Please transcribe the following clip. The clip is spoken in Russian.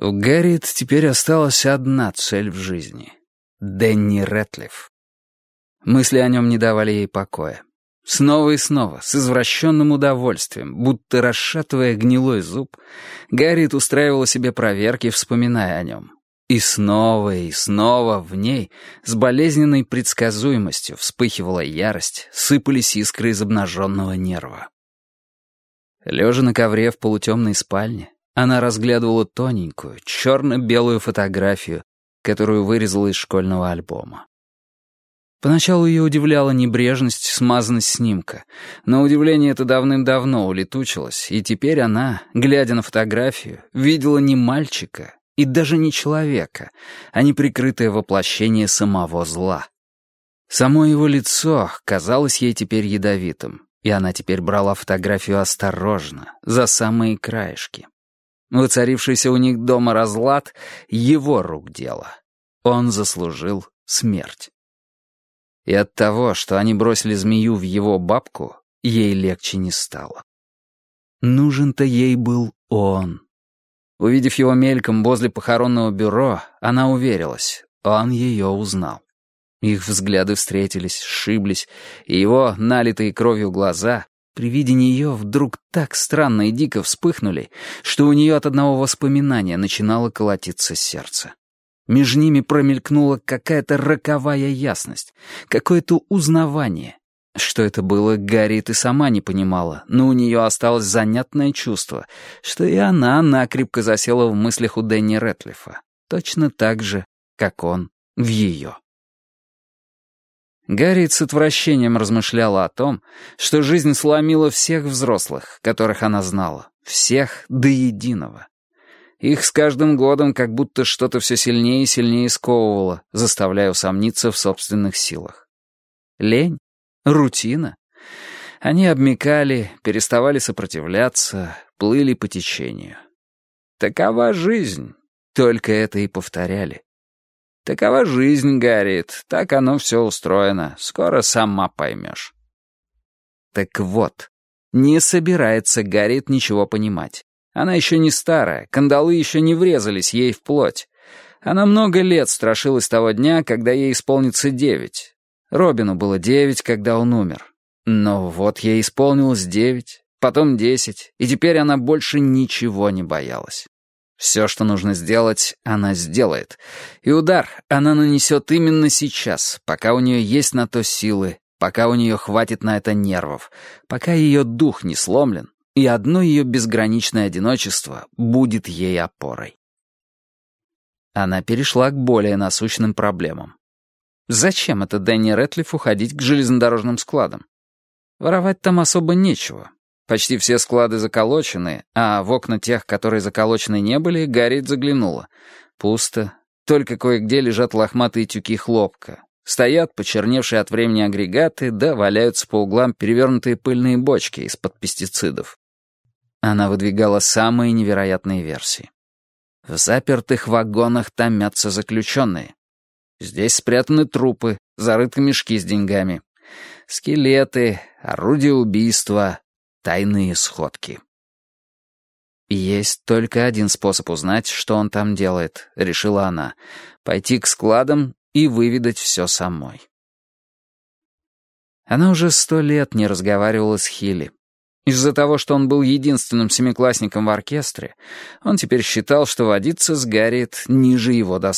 У Гарриет теперь осталась одна цель в жизни — Дэнни Рэтлиф. Мысли о нем не давали ей покоя. Снова и снова, с извращенным удовольствием, будто расшатывая гнилой зуб, Гарриет устраивала себе проверки, вспоминая о нем. И снова и снова в ней с болезненной предсказуемостью вспыхивала ярость, сыпались искры из обнаженного нерва. Лежа на ковре в полутемной спальне, она разглядывала тоненькую, черно-белую фотографию, которую вырезала из школьного альбома. Поначалу ее удивляла небрежность, смазанность снимка, но удивление это давным-давно улетучилось, и теперь она, глядя на фотографию, видела не мальчика и даже не человека, а неприкрытое воплощение самого зла. Само его лицо казалось ей теперь ядовитым, и она теперь брала фотографию осторожно, за самые краешки. Воцарившийся у них дома разлад — его рук дело. Он заслужил смерть. И от того, что они бросили змею в его бабку, ей легче не стало. Нужен-то ей был он. Увидев его мельком возле похоронного бюро, она уверилась, он ее узнал. Их взгляды встретились, сшиблись, и его, налитые кровью глаза, при виде нее вдруг так странно и дико вспыхнули, что у нее от одного воспоминания начинало колотиться сердце. Между ними промелькнула какая-то роковая ясность, какое-то узнавание. Что это было, Гарри ты сама не понимала, но у нее осталось занятное чувство, что и она накрепко засела в мыслях у Дэнни Рэтлифа, точно так же, как он в ее. Гарри с отвращением размышляла о том, что жизнь сломила всех взрослых, которых она знала, всех до единого. Их с каждым годом как будто что-то все сильнее и сильнее сковывало, заставляя усомниться в собственных силах. Лень? Рутина? Они обмекали, переставали сопротивляться, плыли по течению. Такова жизнь, только это и повторяли. Такова жизнь, Гарриет, так оно все устроено, скоро сама поймешь. Так вот, не собирается Гарриет ничего понимать. Она еще не старая, кандалы еще не врезались ей в плоть. Она много лет страшилась того дня, когда ей исполнится девять. Робину было девять, когда он умер. Но вот ей исполнилось девять, потом десять, и теперь она больше ничего не боялась. Все, что нужно сделать, она сделает. И удар она нанесет именно сейчас, пока у нее есть на то силы, пока у нее хватит на это нервов, пока ее дух не сломлен, и одно ее безграничное одиночество будет ей опорой. Она перешла к более насущным проблемам. Зачем это Дэнни Рэтлиф уходить к железнодорожным складам? Воровать там особо нечего, Почти все склады заколочены, а в окна тех, которые заколочены не были, Гарриет заглянула. Пусто. Только кое-где лежат лохматые тюки хлопка. Стоят почерневшие от времени агрегаты, да валяются по углам перевернутые пыльные бочки из-под пестицидов. Она выдвигала самые невероятные версии. В запертых вагонах томятся заключенные. Здесь спрятаны трупы, зарыты мешки с деньгами. Скелеты, орудия убийства, тайные сходки. «Есть только один способ узнать, что он там делает», — решила она. «Пойти к складам и выведать все самой». Она уже сто лет не разговаривала с Хилли. Из-за того, что он был единственным семиклассником в оркестре, он теперь считал, что водиться с Гарриет ниже его достоинства.